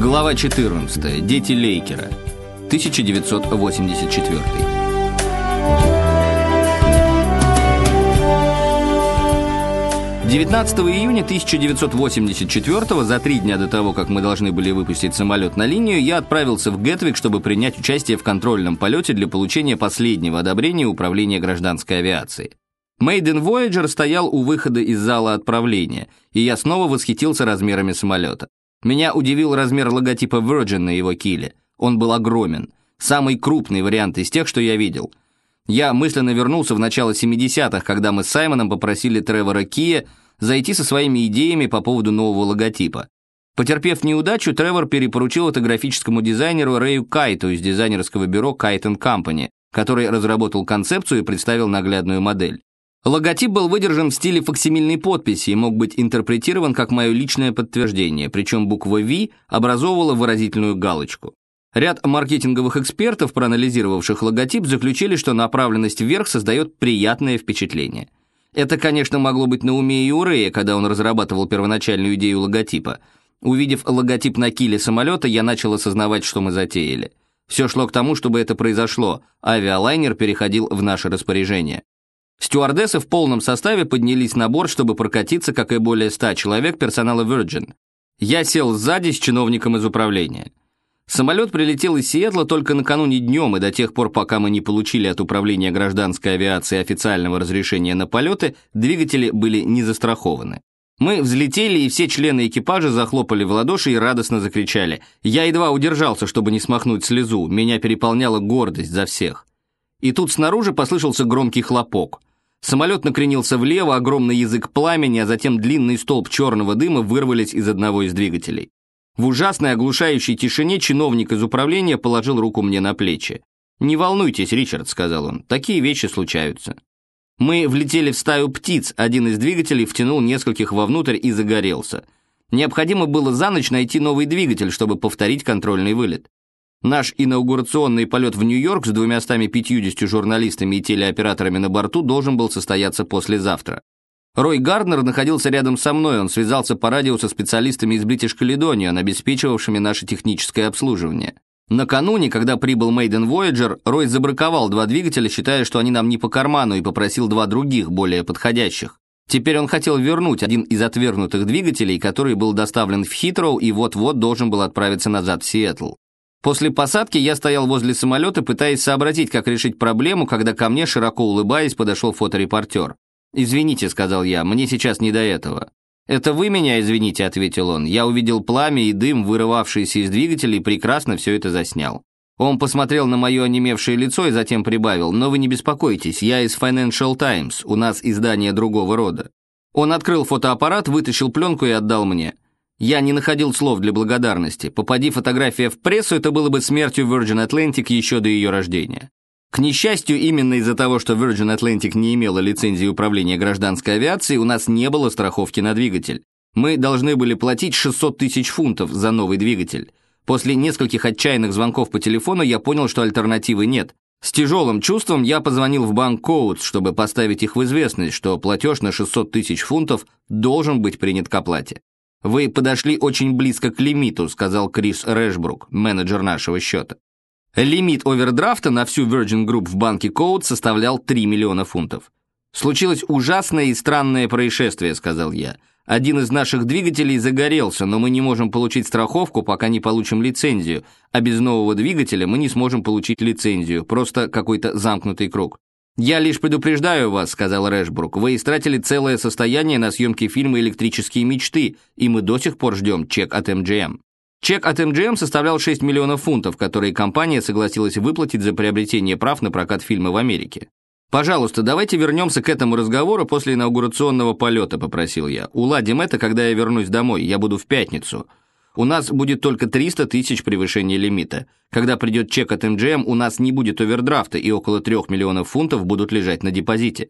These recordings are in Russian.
Глава 14. Дети Лейкера. 1984. Девятнадцатого июня 1984 за три дня до того, как мы должны были выпустить самолет на линию, я отправился в Гетвик, чтобы принять участие в контрольном полете для получения последнего одобрения Управления гражданской авиации. Мейден Voyager стоял у выхода из зала отправления, и я снова восхитился размерами самолета. Меня удивил размер логотипа Virgin на его киле. Он был огромен. Самый крупный вариант из тех, что я видел. Я мысленно вернулся в начало 70-х, когда мы с Саймоном попросили Тревора Кия зайти со своими идеями по поводу нового логотипа. Потерпев неудачу, Тревор перепоручил это графическому дизайнеру Рэю Кайту из дизайнерского бюро Kite Company, который разработал концепцию и представил наглядную модель. Логотип был выдержан в стиле факсимильной подписи и мог быть интерпретирован как мое личное подтверждение, причем буква V образовывала выразительную галочку. Ряд маркетинговых экспертов, проанализировавших логотип, заключили, что направленность вверх создает приятное впечатление. Это, конечно, могло быть на уме и у Рэя, когда он разрабатывал первоначальную идею логотипа. Увидев логотип на киле самолета, я начал осознавать, что мы затеяли. Все шло к тому, чтобы это произошло. Авиалайнер переходил в наше распоряжение. Стюардессы в полном составе поднялись на борт, чтобы прокатиться, как и более ста человек персонала Virgin. Я сел сзади с чиновником из управления. Самолет прилетел из Сиэтла только накануне днем, и до тех пор, пока мы не получили от Управления гражданской авиации официального разрешения на полеты, двигатели были не застрахованы. Мы взлетели, и все члены экипажа захлопали в ладоши и радостно закричали. Я едва удержался, чтобы не смахнуть слезу, меня переполняла гордость за всех. И тут снаружи послышался громкий хлопок – Самолет накренился влево, огромный язык пламени, а затем длинный столб черного дыма вырвались из одного из двигателей. В ужасной оглушающей тишине чиновник из управления положил руку мне на плечи. «Не волнуйтесь, Ричард», — сказал он, — «такие вещи случаются». Мы влетели в стаю птиц, один из двигателей втянул нескольких вовнутрь и загорелся. Необходимо было за ночь найти новый двигатель, чтобы повторить контрольный вылет. Наш инаугурационный полет в Нью-Йорк с 250 журналистами и телеоператорами на борту должен был состояться послезавтра. Рой Гарднер находился рядом со мной, он связался по радио со специалистами из British Caledonian, обеспечивавшими наше техническое обслуживание. Накануне, когда прибыл Maiden Voyager, Рой забраковал два двигателя, считая, что они нам не по карману, и попросил два других, более подходящих. Теперь он хотел вернуть один из отвергнутых двигателей, который был доставлен в Хитроу и вот-вот должен был отправиться назад в Сиэтл. После посадки я стоял возле самолета, пытаясь сообразить, как решить проблему, когда ко мне, широко улыбаясь, подошел фоторепортер. «Извините», — сказал я, — «мне сейчас не до этого». «Это вы меня извините», — ответил он. «Я увидел пламя и дым, вырывавшиеся из двигателя, и прекрасно все это заснял». Он посмотрел на мое онемевшее лицо и затем прибавил, «Но вы не беспокойтесь, я из Financial Times, у нас издание другого рода». Он открыл фотоаппарат, вытащил пленку и отдал мне. Я не находил слов для благодарности. Попади фотография в прессу, это было бы смертью Virgin Atlantic еще до ее рождения. К несчастью, именно из-за того, что Virgin Atlantic не имела лицензии управления гражданской авиацией, у нас не было страховки на двигатель. Мы должны были платить 600 тысяч фунтов за новый двигатель. После нескольких отчаянных звонков по телефону я понял, что альтернативы нет. С тяжелым чувством я позвонил в банк Коутс, чтобы поставить их в известность, что платеж на 600 тысяч фунтов должен быть принят к оплате. «Вы подошли очень близко к лимиту», сказал Крис Рэшбрук, менеджер нашего счета. Лимит овердрафта на всю Virgin Group в банке Code составлял 3 миллиона фунтов. «Случилось ужасное и странное происшествие», — сказал я. «Один из наших двигателей загорелся, но мы не можем получить страховку, пока не получим лицензию, а без нового двигателя мы не сможем получить лицензию, просто какой-то замкнутый круг». «Я лишь предупреждаю вас», — сказал Рэшбрук, «вы истратили целое состояние на съемки фильма «Электрические мечты», и мы до сих пор ждем чек от MGM». Чек от MGM составлял 6 миллионов фунтов, которые компания согласилась выплатить за приобретение прав на прокат фильма в Америке. «Пожалуйста, давайте вернемся к этому разговору после инаугурационного полета», — попросил я. «Уладим это, когда я вернусь домой, я буду в пятницу. У нас будет только 300 тысяч превышения лимита. Когда придет чек от МГМ, у нас не будет овердрафта, и около 3 миллионов фунтов будут лежать на депозите.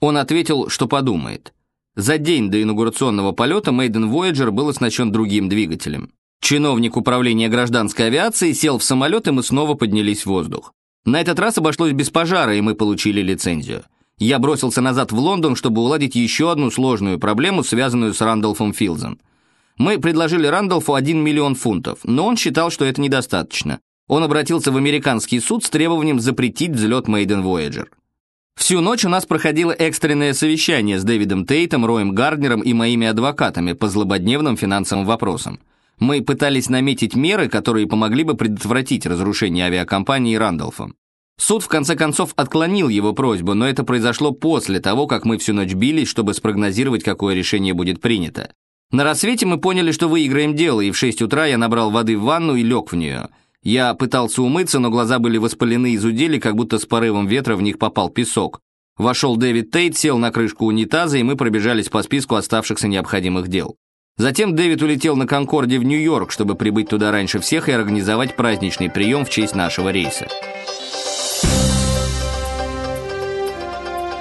Он ответил, что подумает. За день до инаугурационного полета Maiden Voyager был оснащен другим двигателем. Чиновник управления гражданской авиации сел в самолет, и мы снова поднялись в воздух. На этот раз обошлось без пожара, и мы получили лицензию. Я бросился назад в Лондон, чтобы уладить еще одну сложную проблему, связанную с Рандolфом Филзом. Мы предложили Рандolфу 1 миллион фунтов, но он считал, что это недостаточно. Он обратился в американский суд с требованием запретить взлет Maiden Voyager. Всю ночь у нас проходило экстренное совещание с Дэвидом Тейтом, Роем Гарднером и моими адвокатами по злободневным финансовым вопросам. Мы пытались наметить меры, которые помогли бы предотвратить разрушение авиакомпании Рандolфом. Суд в конце концов отклонил его просьбу, но это произошло после того, как мы всю ночь бились, чтобы спрогнозировать, какое решение будет принято. На рассвете мы поняли, что выиграем дело, и в 6 утра я набрал воды в ванну и лег в нее. Я пытался умыться, но глаза были воспалены и зудели, как будто с порывом ветра в них попал песок. Вошел Дэвид Тейт, сел на крышку унитаза, и мы пробежались по списку оставшихся необходимых дел. Затем Дэвид улетел на Конкорде в Нью-Йорк, чтобы прибыть туда раньше всех и организовать праздничный прием в честь нашего рейса.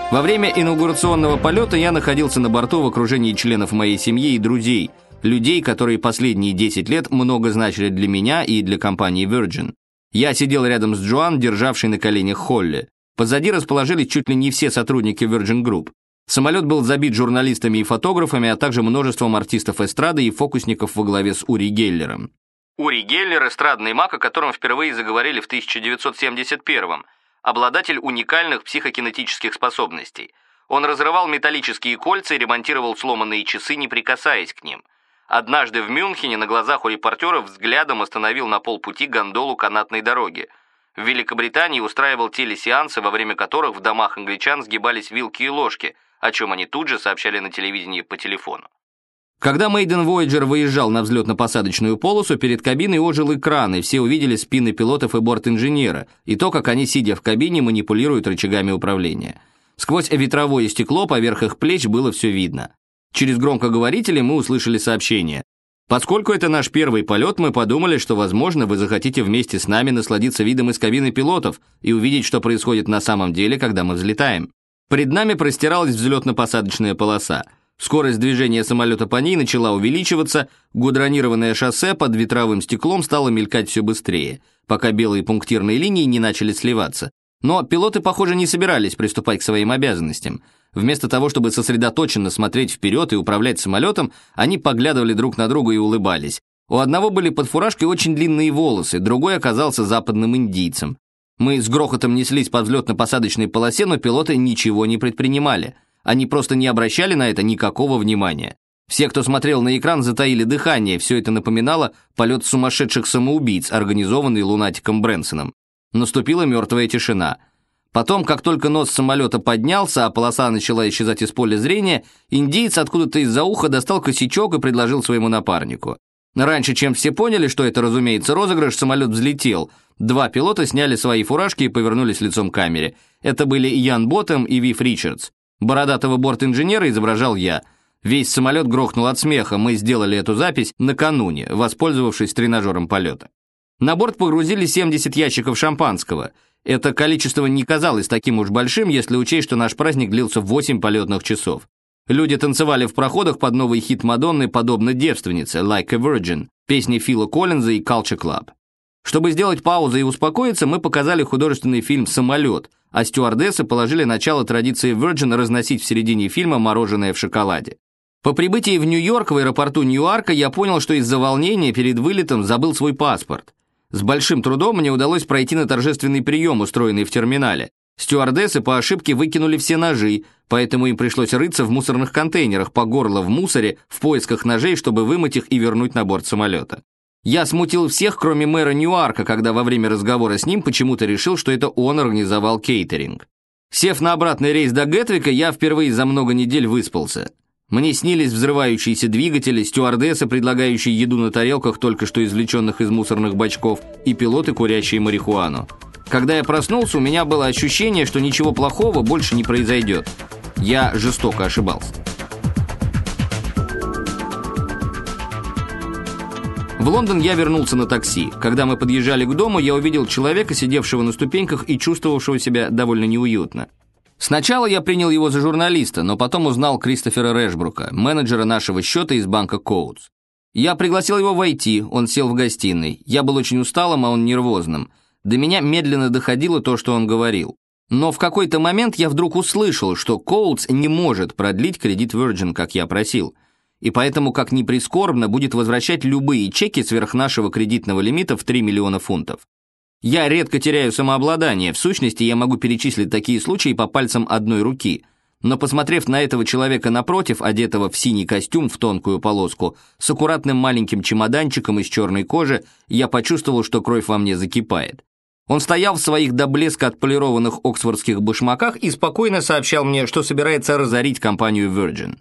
Во время инаугурационного полета я находился на борту в окружении членов моей семьи и друзей, людей, которые последние 10 лет много значили для меня и для компании Virgin. Я сидел рядом с Джоан, державшей на коленях Холли. Позади расположились чуть ли не все сотрудники Virgin Group. Самолет был забит журналистами и фотографами, а также множеством артистов эстрады и фокусников во главе с Ури Геллером. Ури Геллер – эстрадный маг, о котором впервые заговорили в 1971-м, обладатель уникальных психокинетических способностей. Он разрывал металлические кольца и ремонтировал сломанные часы, не прикасаясь к ним. Однажды в Мюнхене на глазах у репортеров взглядом остановил на полпути гондолу канатной дороги. В Великобритании устраивал телесеансы, во время которых в домах англичан сгибались вилки и ложки, о чем они тут же сообщали на телевидении по телефону. Когда Мейден Voyager выезжал на взлетно-посадочную полосу, перед кабиной ожил экран, и все увидели спины пилотов и борт-инженера, и то, как они, сидя в кабине, манипулируют рычагами управления. Сквозь ветровое стекло поверх их плеч было все видно. Через громкоговорители мы услышали сообщение. Поскольку это наш первый полет, мы подумали, что, возможно, вы захотите вместе с нами насладиться видом из кабины пилотов и увидеть, что происходит на самом деле, когда мы взлетаем. Пред нами простиралась взлетно-посадочная полоса – Скорость движения самолета по ней начала увеличиваться, гудронированное шоссе под ветровым стеклом стало мелькать все быстрее, пока белые пунктирные линии не начали сливаться. Но пилоты, похоже, не собирались приступать к своим обязанностям. Вместо того, чтобы сосредоточенно смотреть вперед и управлять самолетом, они поглядывали друг на друга и улыбались. У одного были под фуражкой очень длинные волосы, другой оказался западным индийцем. Мы с грохотом неслись по взлетно-посадочной полосе, но пилоты ничего не предпринимали – они просто не обращали на это никакого внимания. Все, кто смотрел на экран, затаили дыхание, все это напоминало полет сумасшедших самоубийц, организованный лунатиком Брэнсоном. Наступила мертвая тишина. Потом, как только нос самолета поднялся, а полоса начала исчезать из поля зрения, индиец откуда-то из-за уха достал косячок и предложил своему напарнику. Раньше, чем все поняли, что это, разумеется, розыгрыш, самолет взлетел. Два пилота сняли свои фуражки и повернулись лицом к камере. Это были Ян Боттем и Вив Ричардс. Бородатого борт-инженера изображал я. Весь самолет грохнул от смеха, мы сделали эту запись накануне, воспользовавшись тренажером полета. На борт погрузили 70 ящиков шампанского. Это количество не казалось таким уж большим, если учесть, что наш праздник длился 8 полетных часов. Люди танцевали в проходах под новый хит Мадонны «Подобно девственнице» «Like a Virgin», песни Фила Коллинза и Culture Club. Чтобы сделать паузу и успокоиться, мы показали художественный фильм «Самолет», а стюардессы положили начало традиции Virgin разносить в середине фильма мороженое в шоколаде. По прибытии в Нью-Йорк в аэропорту Ньюарка я понял, что из-за волнения перед вылетом забыл свой паспорт. С большим трудом мне удалось пройти на торжественный прием, устроенный в терминале. Стюардессы по ошибке выкинули все ножи, поэтому им пришлось рыться в мусорных контейнерах по горло в мусоре в поисках ножей, чтобы вымыть их и вернуть на борт самолета. Я смутил всех, кроме мэра Ньюарка, когда во время разговора с ним почему-то решил, что это он организовал кейтеринг. Сев на обратный рейс до Гетвика, я впервые за много недель выспался. Мне снились взрывающиеся двигатели, стюардессы, предлагающие еду на тарелках, только что извлеченных из мусорных бачков, и пилоты, курящие марихуану. Когда я проснулся, у меня было ощущение, что ничего плохого больше не произойдет. Я жестоко ошибался. В Лондон я вернулся на такси. Когда мы подъезжали к дому, я увидел человека, сидевшего на ступеньках и чувствовавшего себя довольно неуютно. Сначала я принял его за журналиста, но потом узнал Кристофера Рэшбрука, менеджера нашего счета из банка Коутс. Я пригласил его войти, он сел в гостиной. Я был очень усталым, а он нервозным. До меня медленно доходило то, что он говорил. Но в какой-то момент я вдруг услышал, что Коутс не может продлить кредит Virgin, как я просил – и поэтому, как ни прискорбно, будет возвращать любые чеки сверх нашего кредитного лимита в 3 миллиона фунтов. Я редко теряю самообладание, в сущности, я могу перечислить такие случаи по пальцам одной руки, но посмотрев на этого человека напротив, одетого в синий костюм в тонкую полоску, с аккуратным маленьким чемоданчиком из черной кожи, я почувствовал, что кровь во мне закипает. Он стоял в своих до блеска отполированных оксфордских башмаках и спокойно сообщал мне, что собирается разорить компанию Virgin.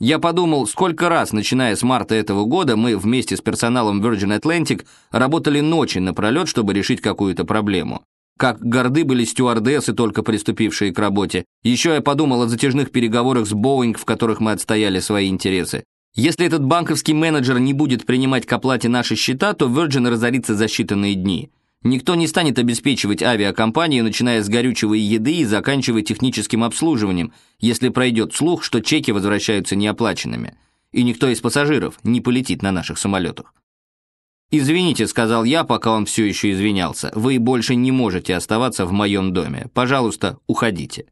Я подумал, сколько раз, начиная с марта этого года, мы вместе с персоналом Virgin Atlantic работали ночи напролет, чтобы решить какую-то проблему. Как горды были стюардессы, только приступившие к работе. Еще я подумал о затяжных переговорах с Boeing, в которых мы отстояли свои интересы. Если этот банковский менеджер не будет принимать к оплате наши счета, то Virgin разорится за считанные дни. Никто не станет обеспечивать авиакомпанию, начиная с горючего и еды и заканчивая техническим обслуживанием, если пройдет слух, что чеки возвращаются неоплаченными. И никто из пассажиров не полетит на наших самолетах. «Извините», — сказал я, пока он все еще извинялся, «вы больше не можете оставаться в моем доме. Пожалуйста, уходите».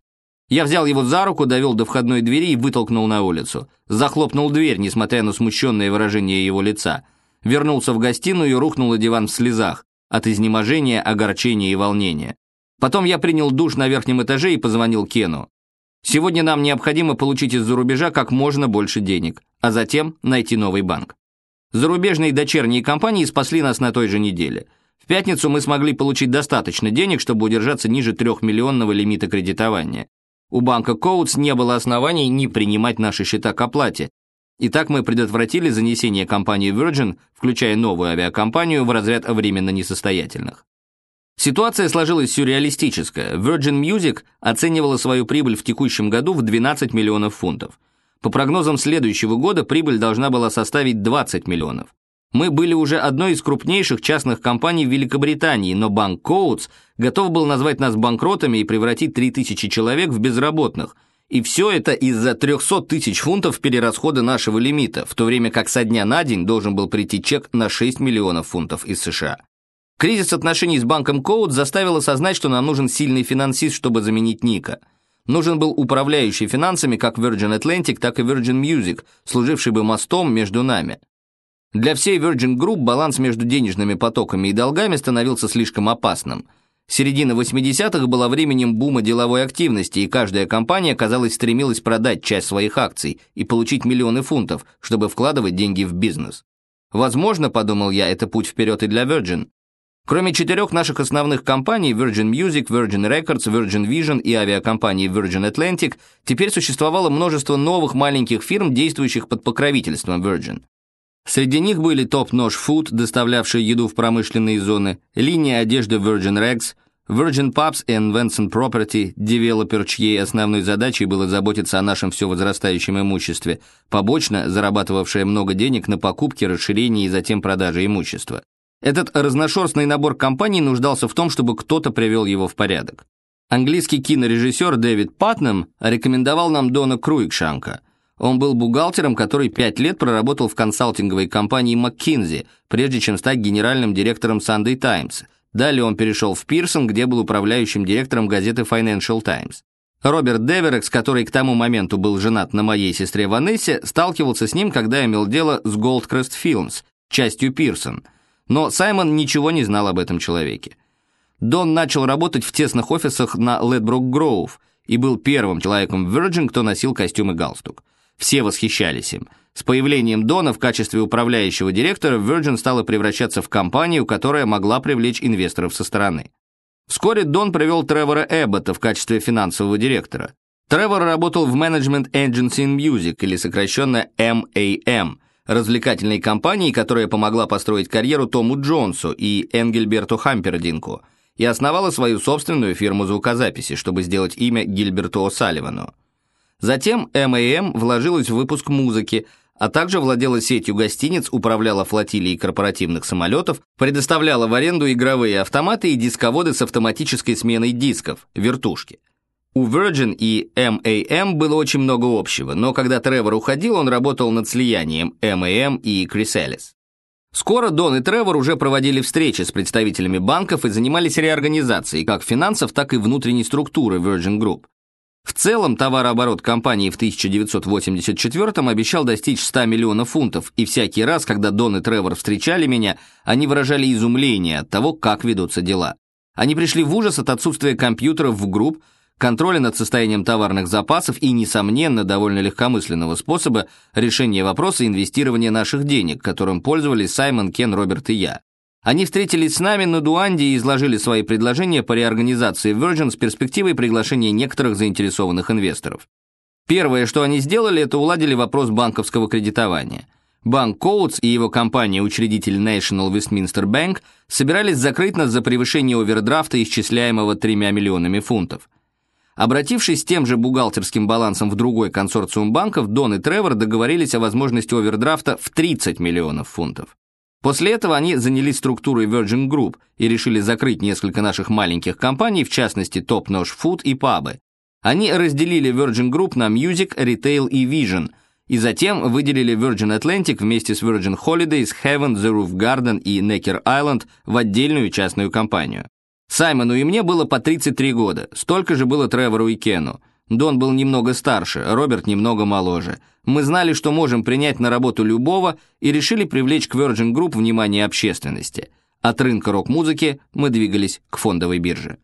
Я взял его за руку, довел до входной двери и вытолкнул на улицу. Захлопнул дверь, несмотря на смущенное выражение его лица. Вернулся в гостиную и рухнул на диван в слезах от изнеможения, огорчения и волнения. Потом я принял душ на верхнем этаже и позвонил Кену. Сегодня нам необходимо получить из-за рубежа как можно больше денег, а затем найти новый банк. Зарубежные дочерние компании спасли нас на той же неделе. В пятницу мы смогли получить достаточно денег, чтобы удержаться ниже трехмиллионного лимита кредитования. У банка Коутс не было оснований не принимать наши счета к оплате, и так мы предотвратили занесение компании Virgin, включая новую авиакомпанию, в разряд временно несостоятельных. Ситуация сложилась сюрреалистическая. Virgin Music оценивала свою прибыль в текущем году в 12 миллионов фунтов. По прогнозам следующего года прибыль должна была составить 20 миллионов. Мы были уже одной из крупнейших частных компаний в Великобритании, но банк Коутс готов был назвать нас банкротами и превратить 3000 человек в безработных – и все это из-за 300 тысяч фунтов перерасхода нашего лимита, в то время как со дня на день должен был прийти чек на 6 миллионов фунтов из США. Кризис отношений с банком Коут заставил осознать, что нам нужен сильный финансист, чтобы заменить Ника. Нужен был управляющий финансами как Virgin Atlantic, так и Virgin Music, служивший бы мостом между нами. Для всей Virgin Group баланс между денежными потоками и долгами становился слишком опасным – Середина 80-х была временем бума деловой активности, и каждая компания, казалось, стремилась продать часть своих акций и получить миллионы фунтов, чтобы вкладывать деньги в бизнес. Возможно, подумал я, это путь вперед и для Virgin. Кроме четырех наших основных компаний Virgin Music, Virgin Records, Virgin Vision и авиакомпании Virgin Atlantic, теперь существовало множество новых маленьких фирм, действующих под покровительством Virgin. Среди них были Notch Food, доставлявшие еду в промышленные зоны, линия одежды Virgin Rags, Virgin Pubs и Vincent Property, девелопер, чьей основной задачей было заботиться о нашем все возрастающем имуществе, побочно зарабатывавшая много денег на покупке, расширении и затем продаже имущества. Этот разношерстный набор компаний нуждался в том, чтобы кто-то привел его в порядок. Английский кинорежиссер Дэвид Патнем рекомендовал нам Дона Круикшанка – он был бухгалтером, который пять лет проработал в консалтинговой компании McKinsey, прежде чем стать генеральным директором Sunday Times. Далее он перешел в Пирсон, где был управляющим директором газеты Financial Times. Роберт Деверекс, который к тому моменту был женат на моей сестре Ванессе, сталкивался с ним, когда имел дело с Goldcrest Films, частью Пирсон. Но Саймон ничего не знал об этом человеке. Дон начал работать в тесных офисах на Ледбрук Гроув и был первым человеком в Virgin, кто носил костюм и галстук. Все восхищались им. С появлением Дона в качестве управляющего директора Virgin стала превращаться в компанию, которая могла привлечь инвесторов со стороны. Вскоре Дон привел Тревора Эббота в качестве финансового директора. Тревор работал в Management Agency in Music, или сокращенно MAM, развлекательной компании, которая помогла построить карьеру Тому Джонсу и Энгельберту Хампердинку, и основала свою собственную фирму звукозаписи, чтобы сделать имя Гильберту О'Салливану. Затем МАМ вложилась в выпуск музыки, а также владела сетью гостиниц, управляла флотилией корпоративных самолетов, предоставляла в аренду игровые автоматы и дисководы с автоматической сменой дисков, вертушки. У Virgin и MAM было очень много общего, но когда Тревор уходил, он работал над слиянием MAM и Chrysalis. Скоро Дон и Тревор уже проводили встречи с представителями банков и занимались реорганизацией как финансов, так и внутренней структуры Virgin Group. В целом, товарооборот компании в 1984 обещал достичь 100 миллионов фунтов, и всякий раз, когда Дон и Тревор встречали меня, они выражали изумление от того, как ведутся дела. Они пришли в ужас от отсутствия компьютеров в групп, контроля над состоянием товарных запасов и, несомненно, довольно легкомысленного способа решения вопроса инвестирования наших денег, которым пользовались Саймон, Кен, Роберт и я. Они встретились с нами на Дуанде и изложили свои предложения по реорганизации Virgin с перспективой приглашения некоторых заинтересованных инвесторов. Первое, что они сделали, это уладили вопрос банковского кредитования. Банк Коутс и его компания-учредитель National Westminster Bank собирались закрыть нас за превышение овердрафта, исчисляемого тремя миллионами фунтов. Обратившись с тем же бухгалтерским балансом в другой консорциум банков, Дон и Тревор договорились о возможности овердрафта в 30 миллионов фунтов. После этого они занялись структурой Virgin Group и решили закрыть несколько наших маленьких компаний, в частности Top Notch Food и пабы. Они разделили Virgin Group на Music, Retail и Vision, и затем выделили Virgin Atlantic вместе с Virgin Holidays, Heaven, The Roof Garden и Necker Island в отдельную частную компанию. Саймону и мне было по 33 года, столько же было Тревору и Кену. Дон был немного старше, Роберт немного моложе. Мы знали, что можем принять на работу любого и решили привлечь к Virgin Group внимание общественности. От рынка рок-музыки мы двигались к фондовой бирже.